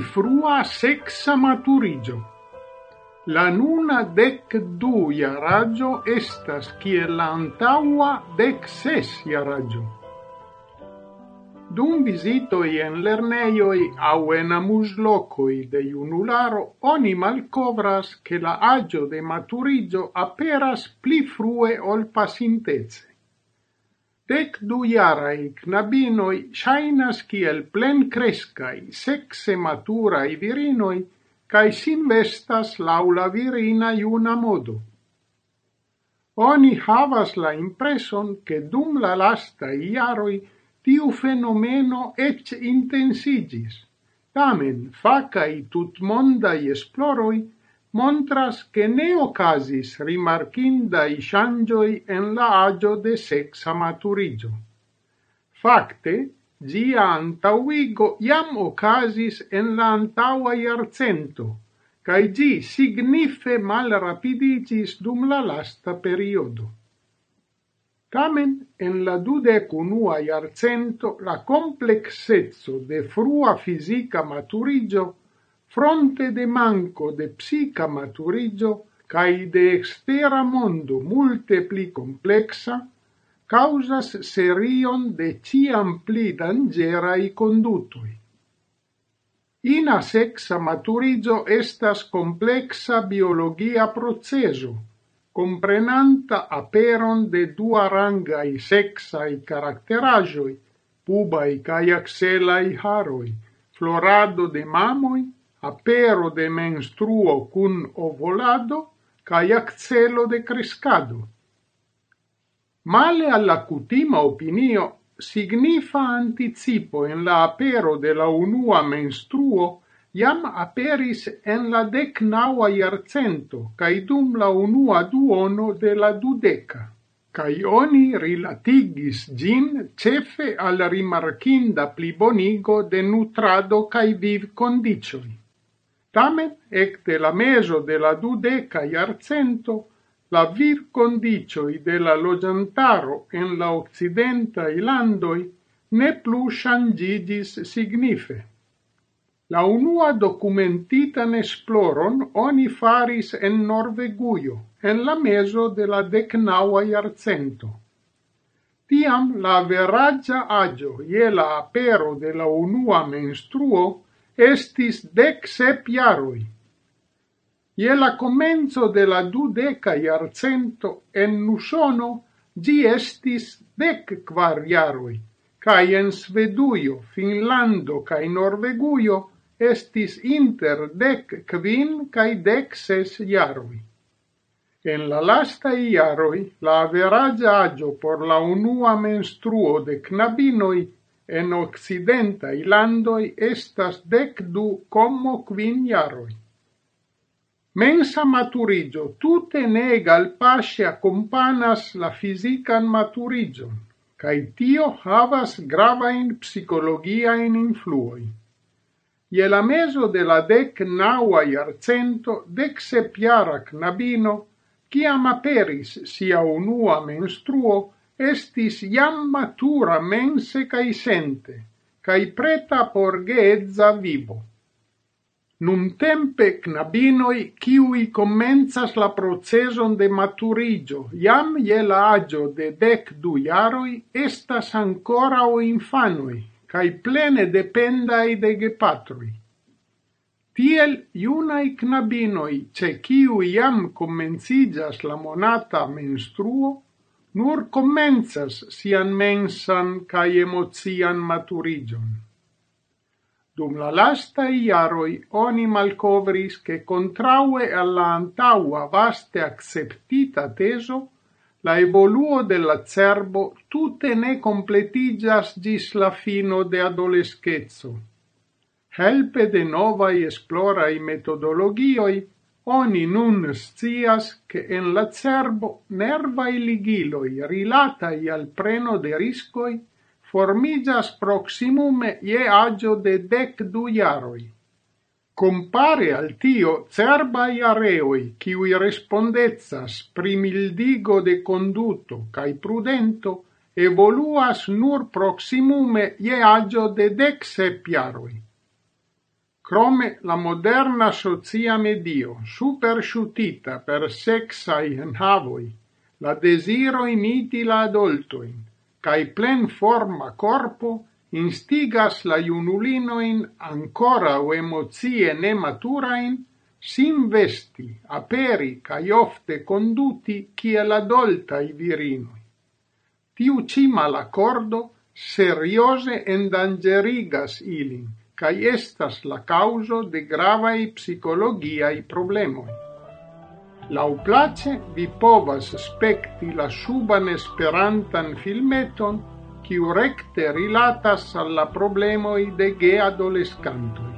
frua sexa maturigio. La nuna dec du iaraggio estas kiel la antaua dec ses iaraggio. Dum visitoi en lerneioi au en amuslocoi de iunularo, oni malcovras che la agio de maturigio aperas pli frue ol pasintezze dec du iarai knabinoi shainas kiel plen crescai, sexe maturai virinoi, cae sin vestas laula virina iuna modo. Oni havas la impreson che dum la lasta iaroi tiu fenomeno ec intensigis. Tamen, facai tutmondai esploroi montras che ne ocasis rimarkindai shangioi en la agio de sexa maturigio. Facte, gia antauigo iam ocasis en la antaua iarcento, cae gi signife mal rapidicis dum la lasta periodo. Tamen, en la dudecunua iarcento, la complexezzo de frua fisica maturigio fronte de manco de psica maturigio cae de extera mondo multe pli complexa, causas serion de ciam pli dangerai condutui. Ina sexa maturigio estas complexa biologia proceso, comprenanta aperon de dua rangai sexai caracterajoi, pubai cae axelai haroi, florado de mamoi apero de menstruo cun ovolado cae akcelo de crescado. Male alla cutima opinio signifa anticipo en la apero de la unua menstruo iam aperis en la decnaua iarcento cae dum la unua duono de la dudeca, cae oni rilatigis gin cefe al rimarcinda plibonigo de nutrado cae viv condicioi. Tamen, ecte la meso de la dudeca iarcento, la vir condicioi de la logiantaro en la occidenta ilandoi ne plu shangigis signife. La unua documentitan esploron oni faris en Norveguio, en la meso de la decnaua iarcento. Tiam la veraggia agio je la apero de la unua menstruo estis dec sep iaroi. Ie la comenzo de la dudeca iarcento en Nusono gi estis dec kvar iaroi, cae en Sveduio, Finlando cae Norveguio estis inter dec quin cae dec ses iaroi. En la lasta iaroi, la averaĝa agio por la unua menstruo de knabinoi en occidenta landoi estas dec du como quin jaroi. Mensa maturigio tute negal pasce accompanas la fisican maturigion, cae tio havas gravain psicologiaen influoi. Ie la meso de la dec naua iarcento, dec sepiara knabino, ciam aperis sia unua menstruo, estis iam matura mense cae sente, cae preta por geedza vivo. Nuntempe knabinoi kiui commenzas la proceson de maturigio, iam je la agio de dec du iaroi, estas ancora o infanoi, cae plene dependai de gepatrui. Tiel iunai knabinoi, ce kiu iam comencigas la monata menstruo, nur komencas sian mensan cae emozian maturigion. Dum la lasta iaroi oni malcovris che contraue alla antaua vaste acceptita teso la evoluo della cerbo tutte ne completigas gis la fino de adolescezzo. Helpe de novai esplorai metodologioi Oni nun scias che en la cerbo nervai ligiloi rilatai al preno de riscoi formigas proximume ie agio de dec du iaroi. Compare al tio cerbai areoi, ciui respondezas primildigo de conduto cae prudento, evoluas nur proximume ie agio de dec sepiaroi crome la moderna socia medio, superŝutita per seksaj enhavoj, la desiro imiti la adultoin, cae plen forma corpo instigas la junulinoin ancora o emozie nematurain sin vesti, aperi, cae ofte conduti ciel adoltai virinoi. Tiu cima l'accordo seriose endangerigas ilin, cae estas la causo de gravaj psikologiaj problemoi. Lauplace vi povas spekti la suban esperantan filmeton kiu rekte rilatas alla la problemoj de geadolescantoj.